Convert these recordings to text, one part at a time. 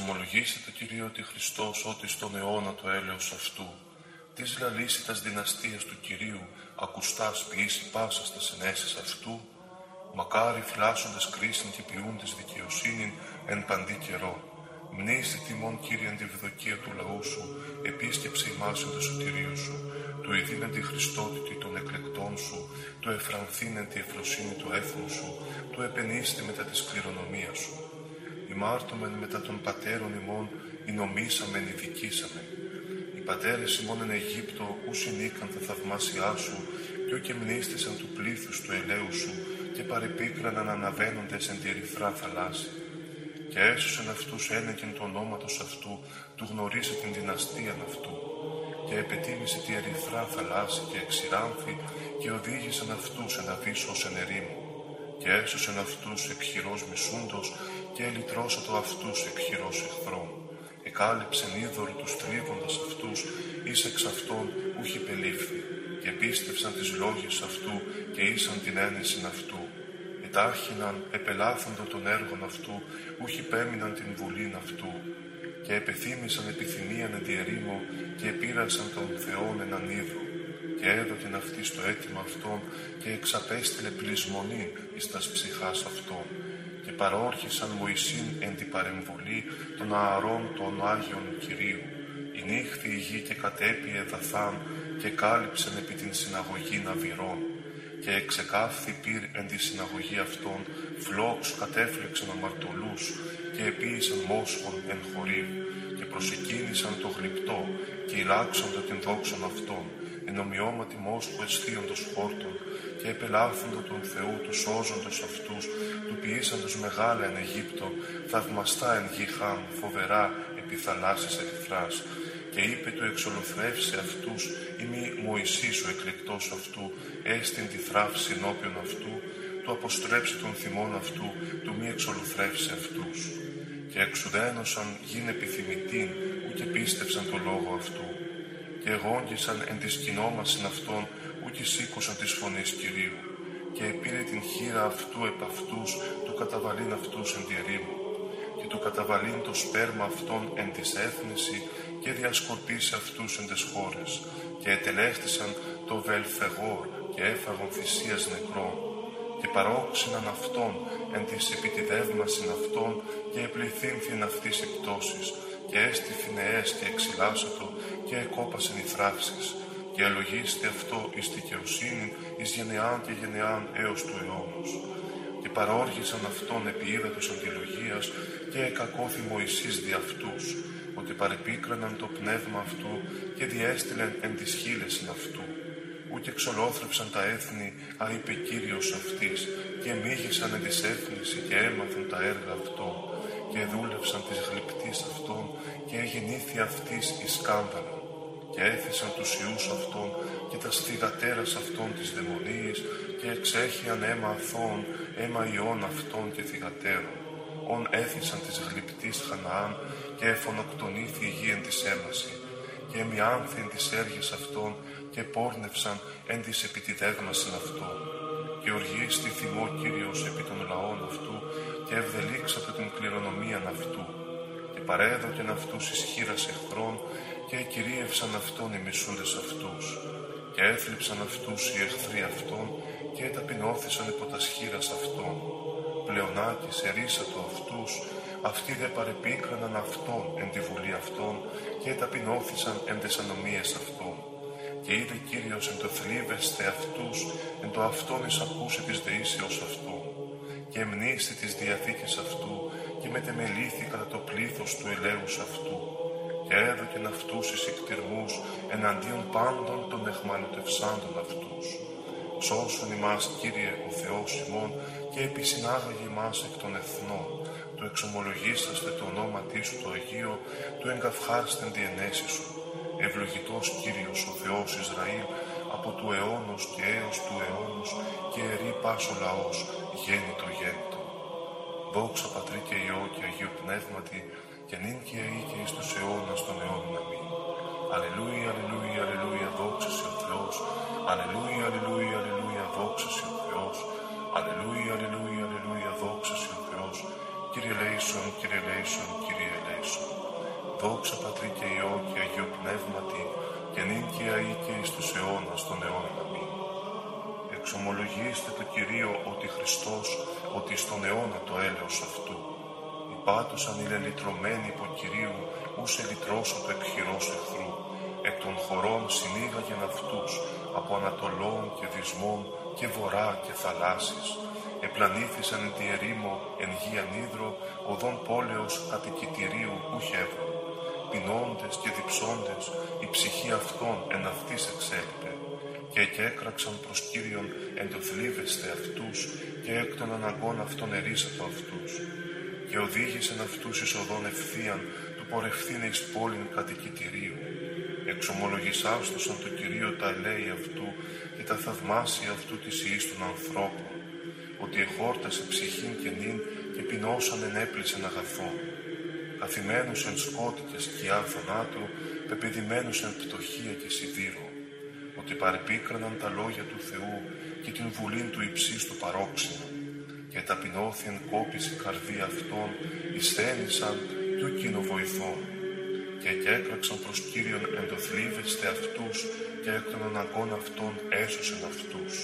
Εξομολογήστε το Κυρίο ότι Χριστός ότι στον αιώνα το έλεος αυτού, της λαλήσιτας δυναστείας του Κυρίου, ακουστάς ποιήσει πάσα στα συνέσεις αυτού, μακάρι φυλάσσοντες κρίσιν και ποιούντες δικαιοσύνην εν παντή καιρό. Μνήστη τιμών Κύριε τη ευδοκία του λαού σου, επίσκεψε ημάς εν το σωτηρίο σου, του ειδήνεν τη Χριστότητη των εκλεκτών σου, του εφρανθήνεν τη εφροσύνη του έθνου σου, του επενήστη μετά της κληρονομίας σου. Ημάρτωμεν μετά των πατέρων ημών, η νομίσαμεν, η δικήσαμεν. Οι πατέρες ημών εν Αιγύπτο, ους συνήκαν τα θαυμάσια σου, και ου και μνήστησαν του πλήθους του ελαίου σου, και παρεπίκραναν αναβαίνοντες εν τη ερυθρά θαλάσση και έσωσεν αυτούς ένεκεν του ονόματος αυτού, του γνωρίσε την δυναστεία αυτού. Και επετίμησε τη ερυθρά θαλάσση και εξηράνθη και οδήγησαν αυτούς εν αβύσσος εν ερήμου. Και έσωσεν αυτούς εκχειρός μισούντος και ελυτρώσατο αυτούς εκχειρός εχθρών. Εκάλυψεν είδωρο τους τρίβοντας αυτούς, εις εξ αυτών ούχι πελήφθη. Και πίστευσαν τις λόγες αυτού και ήσαν την ένεση αυτού ετάρχηναν επελάθοντο των έργων αυτού, ούχι πέμειναν την βουλήν αυτού, και επεθύμησαν επιθυμίαν εν ερήμο και επήρασαν τον Θεόν έναν είδο, και έδωκεν αυτή στο αίτημα αυτών, και εξαπέστειλε πλεισμονή εις τας ψυχάς αυτών, και παρόρχησαν Μωυσήν εν την παρεμβολή των ααρών των Άγιων Κυρίου. Η νύχθη η γη και κατέπιε δαθάν και κάλυψεν επί την συναγωγή ναβυρών και εξεκάφθη πήρ εν τη συναγωγή αυτών, φλόξ κατέφλεξαν αμαρτωλούς και επίησαν μόσχον εν χωρί και προσεκίνησαν το γλυπτό και ηλάξαντο την δόξαν αυτών, εν ομοιώματι μόσχου αισθίοντος χόρτων και επελάθοντο τον Θεού τους σώζοντος αυτούς, του ποιήσαντος μεγάλα εν Αιγύπτο, θαυμαστά εν γη χάμ, φοβερά επί θαλάσσης ερυθράς, και είπε του εξολοθρεύσει αυτούς ή μη Μωυσής ο εκλεκτός αυτού, έστειν τη θράψη ενώπιον αυτού, του αποστρέψει τον θυμόν αυτού, του μη εξολοθρεύσει αυτούς. Και εξουδένωσαν γίνε επιθυμητήν, ούτε πίστευσαν το λόγο αυτού. Και εγόγγισαν εν της κοινόμασιν αυτών, ούτε σήκωσαν της φωνής Κυρίου. Και επήρε την χείρα αυτού επ' αυτούς, του καταβαλήν αυτούς εν διερήμου και του καταβαλήν το σπέρμα αυτών εν της έθνηση και διασκορπίσει αυτούς εν τες χώρες και ετελέχθησαν το βελφεγόρ και έφαγον θυσίας νεκρών και παρόξυναν αυτόν εν της επιτιδεύμασιν αυτών και επληθύνθην αυτής εκτόσεις και έστι φινεές και εξυλάσατο και εκόπασεν οι θράψεις και ελογίστη αυτό εις δικαιοσύνη εις γενεάν και γενεάν έως του αιώνος. Και παρόργησαν αυτόν επί ύδατος αντιλογίας και εκακόθη Μωυσής δι' αυτούς, ότι παρεπίκραναν το πνεύμα αυτού και διέστηλεν εν τις χείλες αυτού. Ούτε εξολόθρεψαν τα έθνη, α είπε Κύριος αυτής, και μίγησαν εν της έθνηση και έμαθαν τα έργα αυτών, και δούλευσαν της γλυπτής αυτών, και εγεννήθη αυτής η σκάνδαλα. Και έθισαν τους ιούς αυτών και τα στιδατέρας αυτών της δαιμονίης, και εξέχιαν αίμα αθώων, αίμα ιών αυτών και θυγατέρων. Ον έθισαν της γλυπτής Χαναάν και εφονοκτονήθη η γη εν της έμασης. Και εμιάνθη εν της έργης αυτών και πόρνευσαν εν της επιτιδεύμασιν αυτών και οργίστη θυμό Κύριος επί των λαών αυτού και ευδελίξατε την κληρονομίαν αυτού. Και παρέδοκεν αυτούς εις χείρας εχθρών και κυρίευσαν αυτόν οι μισούντες αυτούς. Και έθλιψαν αυτούς οι εχθροί αυτών και ταπεινώθησαν υπό τας σχήρας αυτών. Πλεονάκης ερίσατο αυτούς, αυτοί δε παρεπίκραναν αυτόν εν τη βουλή αυτών και ταπεινώθησαν εν τες ανομίες αυτών. Και είδε Κύριος εν το θλίβεστε αυτούς, εν το αυτόν εις ακούσε της δεήσεως αυτού. Και εμνήστη της διαθήκης αυτού και μετεμελήθη κατά το πλήθος του ελέους αυτού. Και έδωκεν αυτούς εις εκτιρμούς εναντίον πάντων των εχμαλωτευσάντων αυτούς. Σώσον ημάς, Κύριε, ο Θεός ημών, και επισυνάγαγε ημάς εκ των εθνών. Του εξομολογήσαστε το όνομα σου το Αγίο, του εγκαυχάστην διενέσεις σου. Ευλογητός Κύριος ο Θεός Ισραήλ, από του αιώνος και έως του αιώνος, και ερεί πάσο λαός, γέννητο γέννητο. Δόξα Πατρί και Υιό και Αγίο Πνεύματι, και νυν και αεί και εις τους αιώνας των αιώνων αμήν. Αλληλούια, αλληλούια, αλληλούια, δόξα σε ο Θεός. Αλληλούια, αλληλούια, αλληλούια, δόξα σε ο Θεός. Αλληλούια, αλληλούια, αλληλούια, δόξα σε ο Θεός. Κύριε Λέησον, Κύριε Λέησον, Κύριε Λέησον. Δόξα Πατρί και Υιό και Αγίο Πνεύματι, και νυν και αεί και εις τους αιώνας των αιώνων. Αμήν. Εξομολογήστε το Κυρίο ότι Χριστός, ότι στον αιώνα το έλεος αυτού. Υπάτωσαν οι λελυτρωμένοι υπό Κυρίου, ους ελυτρώσω το εκχειρός εχθρού. Εκ των χωρών συνήγαγεν αυτούς, από Ανατολών και Δυσμών και Βορρά και Θαλάσσης. Επλανήθησαν εν τη ερήμο, εν γη ανίδρο, οδόν πόλεως κατοικητηρίου ουχεύρων πεινώντες και διψώντες, η ψυχή αυτών εν αυτής εξέλιπε, και εκέκραξαν προς Κύριον εντοθλίβεστε αυτούς, και εκ των αναγκών αυτών ερίσατο αυτούς, και οδήγησεν αυτούς εις οδόν ευθείαν, του πορευθύνε εις πόλην κατοικητηρίου. Εξομολογησάστοσαν το Κυρίο τα ελέη αυτού και τα θαυμάσια αυτού της ιής των ανθρώπων, ότι εχόρτασε ψυχήν και νυν και πεινώσαν ενέπλησεν αγαθών καθημένους εν σκότη και σκιά θανάτου, πεπαιδημένους εν πτωχία και σιδήρο, ότι παρεπίκραναν τα λόγια του Θεού και την βουλήν του υψίστου παρόξενο, και ταπεινώθη εν κόπηση καρδία αυτών, εισθένησαν του κοινοβοηθών, και εκέκραξαν προς Κύριον εντοθλίβεστε αυτούς και εκ των αναγκών αυτών έσωσεν αυτούς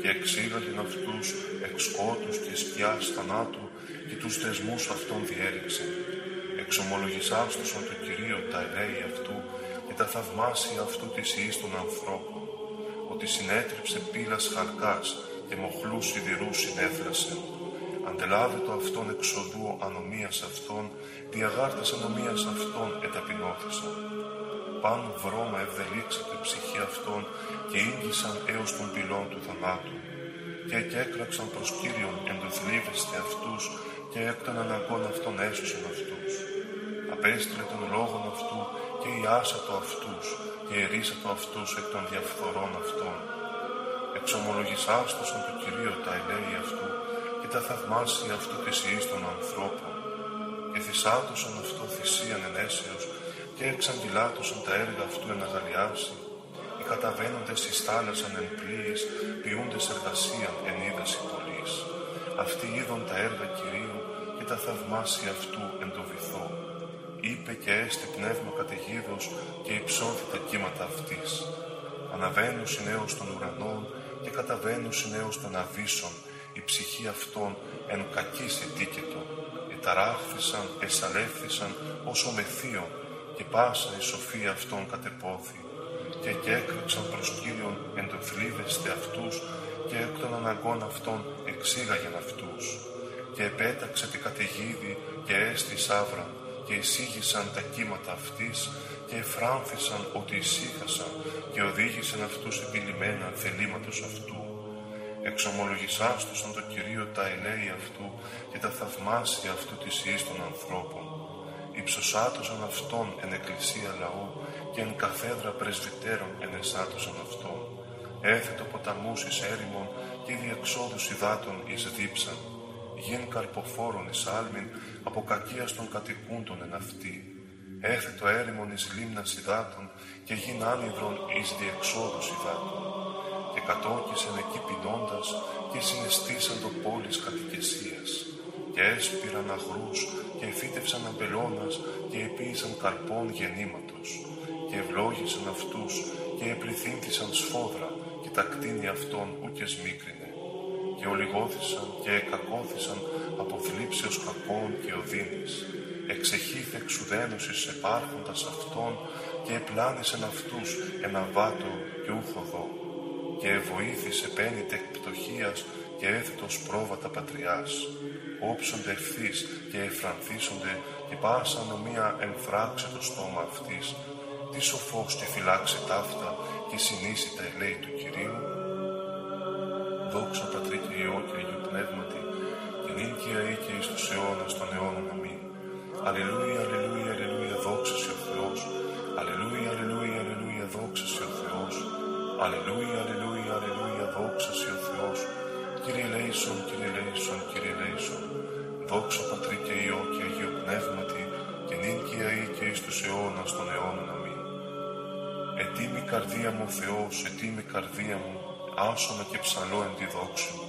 και εξήγαγεν αυτούς εξ σκότους και σκιάς θανάτου και τους δεσμούς αυτών διέλυξεν εξομολογησάστοσον το Κυρίο τα ελέη αυτού και τα θαυμάσια αυτού της ιής των ανθρώπων, ότι συνέτριψε πύλας χαρκάς και μοχλούς σιδηρούς συνέθρασε. Αντελάβε το αυτόν εξοδού ανομίας αυτών, διαγάρτες ανομίας αυτών εταπεινώθησαν. Παν βρώμα ευδελίξατε η ψυχή αυτών και ήγγισαν έως των πυλών του θανάτου. Και εκέκραξαν προς Κύριον εντοθλίβεστε αυτούς και εκ των αναγκών αυτών έσωσαν αυτούς. Απέστειλε τον λόγον αυτού και ιάσατο αυτούς και ερίσατο αυτούς εκ των διαφθορών αυτών. Εξομολογησάστοσαν το Κυρίο τα ελέη αυτού και τα θαυμάσια αυτού της ιής των ανθρώπων. Και θυσάτωσαν αυτό θυσίαν ενέσεως και εξαγγυλάτωσαν τα έργα αυτού εν αγαλιάσει οι καταβαίνοντες εις θάλασσαν εν πλοίης, ποιούντες εργασίαν εν είδαση πολλής. Αυτοί είδον τα έργα Κυρίου και τα θαυμάσια αυτού εν το βυθό. Είπε και έστι πνεύμα καταιγίδος και υψώθη τα κύματα αυτής. Αναβαίνουν συνέως των ουρανών και καταβαίνουν συνέως των αβύσσων, η ψυχή αυτών εν κακής ετίκετο, εταράχθησαν, εσαλεύθησαν ως ομεθείων και πάσα η σοφία αυτών κατεπόθη και εκέκρυψαν προς Κύριον εντοθλίβεστε αυτούς και εκ των αναγκών αυτών εξήγαγεν αυτούς και επέταξε τη καταιγίδη και έστι σαύρα και εισήγησαν τα κύματα αυτής και εφράνθησαν ότι ησύχασαν και οδήγησαν αυτούς επιλημένα θελήματος αυτού. Εξομολογησάστοσαν το Κυρίο τα ελέη αυτού και τα θαυμάσια αυτού της ιής των ανθρώπων. Υψωσάτωσαν αυτόν εν εκκλησία λαού και εν καθέδρα πρεσβυτέρων εσάτωσαν αυτόν. Έθετο ποταμούς εις έρημον και διεξόδους υδάτων εις δίψαν γιν καρποφόρων εις άλμην, από κακίας των κατοικούντων εν αυτή. Έθε το έρημον εις λίμνας υδάτων και γιν άνυδρον εις διεξόδους υδάτων. Και κατόκισεν εκεί πεινώντας και συναισθήσαν το πόλης κατοικεσίας. Και έσπηραν αγρούς και εφύτευσαν αμπελώνας και επίησαν καρπών γεννήματος. Και ευλόγησαν αυτούς και επληθύνθησαν σφόδρα και τα κτίνη αυτών ούκες μίκρινε και ολιγώθησαν και εκακώθησαν από θλίψεως κακών και οδύνης. Εξεχήθη εξουδένωσης επάρχοντας αυτών και επλάνησεν αυτούς ένα βάτο και ούχοδο και εβοήθησε πένιτε εκ πτωχίας και έθετος πρόβατα πατριάς. Όψονται ευθύς και εφρανθίσονται και πάσα νομία εμφράξε το στόμα αυτής. Τι σοφός και φυλάξει ταύτα και συνήσει τα ελέη του Κυρίου δόξα Πατρί και Υιό και Αγίου Πνεύματι, και νυν και αεί και εις τους αιώνας των αιώνων. Αμήν. Αλληλούια, αλληλούια, αλληλούια, δόξα σε ο Θεός. Αλληλούια, αλληλούια, αλληλούια, δόξα σε ο Θεός. Αλληλούια, αλληλούια, αλληλούια, δόξα σε ο Θεός. Κύριε Λέησον, Κύριε Λέησον, Κύριε Λέησον. Δόξα Πατρί και Υιό και Αγίου Πνεύματι, και νυν και αεί και εις τους αιώνας των αιώνων. Αμήν. Ετοίμη καρδία μου Θεός, ετοίμη καρδία μου, άσωνα και ψαλό εν τη δόξου μου.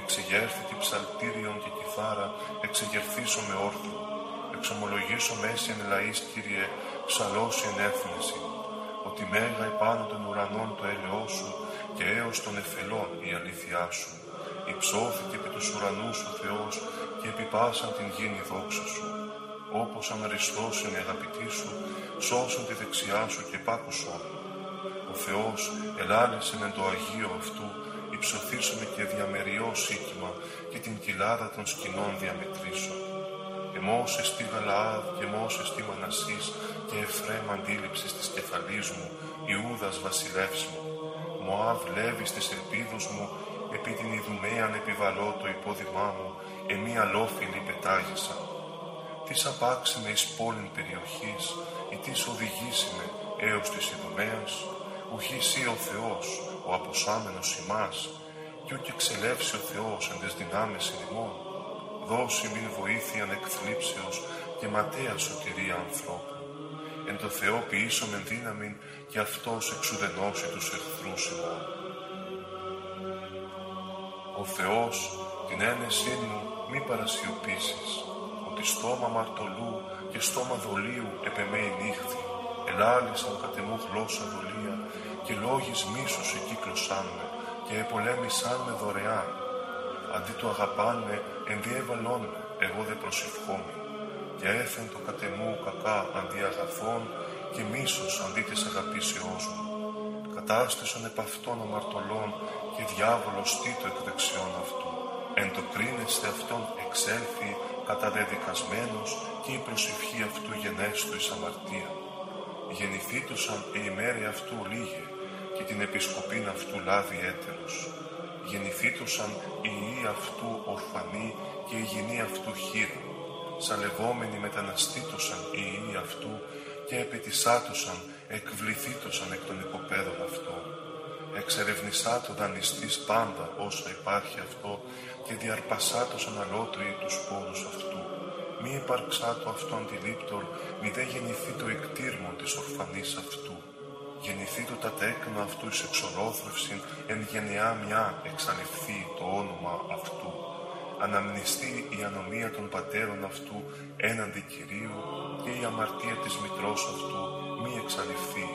Εξεγέρθη και ψαλτήριον και κιθάρα, εξεγερθήσω με όρθιο. εξομολογήσω μέση εν λαής, Κύριε, ψαλώσει εν έθνεση, ότι μέγα επάνω των ουρανών το έλεό σου και έως των εφελών η αλήθειά σου. Υψώθηκε επί τους ουρανούς ο Θεός και επιπάσαν την γήνη δόξα σου. Όπως αμεριστώσουν οι αγαπητοί σου, σώσουν τη δεξιά σου και πάκουσον. Ο Θεός ελάλησε με το Αγίο αυτού, υψωθήσαμε και διαμεριό σύγκυμα και την κοιλάδα των σκηνών διαμετρήσεων. Εμόσε στη Γαλαάδ και εμόσε στη Μανασής και Εφρέμ αντίληψης της κεφαλής μου, Ιούδας βασιλεύς μου. Μωάβ λέβης της ελπίδος μου, επί την Ιδουμαίαν επιβαλώ το υπόδημά μου, εμεί αλόφιλη πετάγησα. Τις απάξει με εις πόλην περιοχής, ή τις οδηγήσει με έως της Ιδουμαίας, ουχής ο Θεός, ο αποσάμενος ημάς, και ούκ εξελεύσει ο Θεός εν τες δυνάμεις ημών, δώσει μην βοήθειαν εκθλίψεως και ματέας σωτηρία ανθρώπου. Εν το Θεό ποιήσω με δύναμην και Αυτός εξουδενώσει τους εχθρούς ημών. Ο Θεός την ένεσή μου μη παρασιωπήσεις, ότι στόμα μαρτωλού και στόμα δολίου επεμέει νύχθη, ελάλησαν κατεμού γλώσσα δολία και λόγεις μίσους εκύκλωσάν με και επολέμησάν με δωρεάν. Αντί το αγαπάν με, ενδιέβαλόν με, εγώ δε προσευχόμαι. Και έθεν το κατεμού κακά αντί αγαθών και μίσος αντί της αγαπήσεώς μου. Κατάστησαν επ' αυτών αμαρτωλών και διάβολος τι το εκ δεξιών αυτού. Εν το κρίνεστε αυτόν εξέλθει καταδεδικασμένος και η προσευχή αυτού γενέστο εις αμαρτία. Γεννηθήτωσαν η ημέρη αυτού λίγε και την επισκοπήν αυτού λάβει έτερος. Γεννηθήτωσαν η ιή αυτού ορφανή και η γυνή αυτού χείρα. Σαλευόμενοι μεταναστήτωσαν η ιή αυτού και επιτισάτωσαν, εκβληθήτωσαν εκ των οικοπαίδων αυτών. Εξερευνησά το δανειστής πάντα όσα υπάρχει αυτό και διαρπασάτωσαν αλότριοι τους πόρους αυτού. Μη υπάρξά το αυτόν λίπτορ, μη δε γεννηθεί το εκτήρμον της ορφανής αυτού γεννηθεί το τα τέκνα αυτού εις εξολόθρευσιν, εν γενεά μια εξαλειφθεί το όνομα αυτού. Αναμνηστεί η ανομία των πατέρων αυτού έναντι Κυρίου και η αμαρτία της μητρός αυτού μη εξαλειφθεί.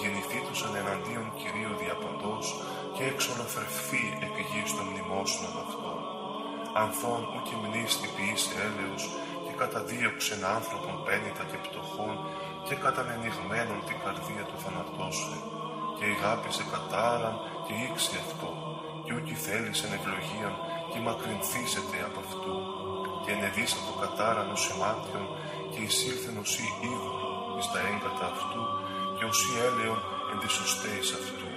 Γεννηθεί τους εναντίον Κυρίου διαπαντός και εξολοθρευθεί εκ γης των μνημόσυνων αυτών. Ανθών ουκ μνήστη ποιήσε έλεος και καταδίωξεν άνθρωπον πένιτα και πτωχών και κατανενιγμένον την καρδία του θανατώσου και ηγάπησε κατάραν και ήξε αυτό και ούκη θέλησεν ευλογίαν και μακρυνθήσεται από αυτού και ενεδίσα το κατάραν ως ημάτιον και εισήλθεν ως ή εις τα έγκατα αυτού και ως ή έλεον εν της σωστέης αυτού.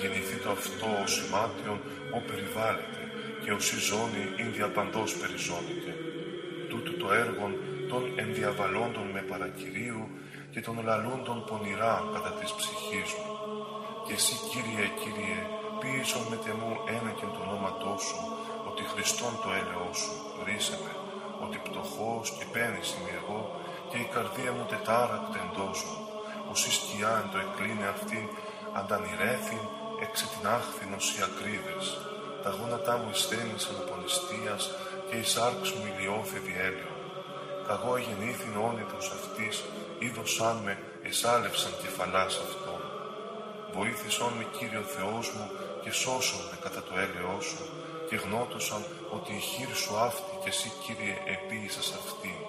Γεννηθεί το αυτό ως ημάτιον ο περιβάλλεται και ως η ζώνη ειν διαπαντός περιζώνεται. Τούτο το έργον των ενδιαβαλόντων με παρακυρίου και των λαλούντων πονηρά κατά της ψυχής μου. Και εσύ Κύριε, Κύριε, ποιήσον με τεμού ένα και το όνόματό σου, ότι Χριστόν το έλεό σου, ρίσε με, ότι πτωχός και πένης είμαι εγώ, και η καρδία μου τετάρακτε εντός μου, ως η σκιά εν το εκλίνε αυτήν, αντανηρέθην εξε την άχθηνος οι ακρίδες. Τα γόνατά μου εισθένησαν από νηστείας και η σάρξ μου ηλιώθη διέλειο. Καγώ γεννήθην όνειδος αυτής, είδωσάν με, εσάλευσαν κεφαλάς αυτόν. Βοήθησόν με Κύριο Θεός μου και σώσον με κατά το έλεός σου και γνώτωσαν ότι η χείρ σου αυτή και εσύ Κύριε επίησας αυτήν.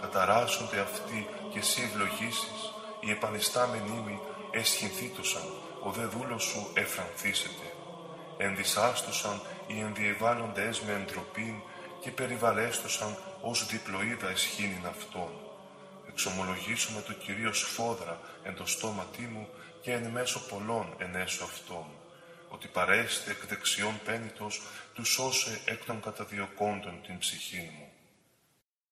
Καταράσσονται αυτοί και εσύ ευλογήσεις, οι επανιστάμενοι μη εσχυνθήτωσαν, ο δε δούλος σου εφρανθήσεται. Ενδυσάστοσαν οι ενδιεβάλλοντες με εντροπήν και περιβαλέστοσαν ως διπλοίδα εσχήνην αυτών εξομολογήσουμε το Κυρίως σφόδρα εν το στόματί μου και εν μέσω πολλών ενέσω αυτών, ότι παρέστη εκ δεξιών πένιτος τους σώσε εκ των καταδιωκόντων την ψυχή μου.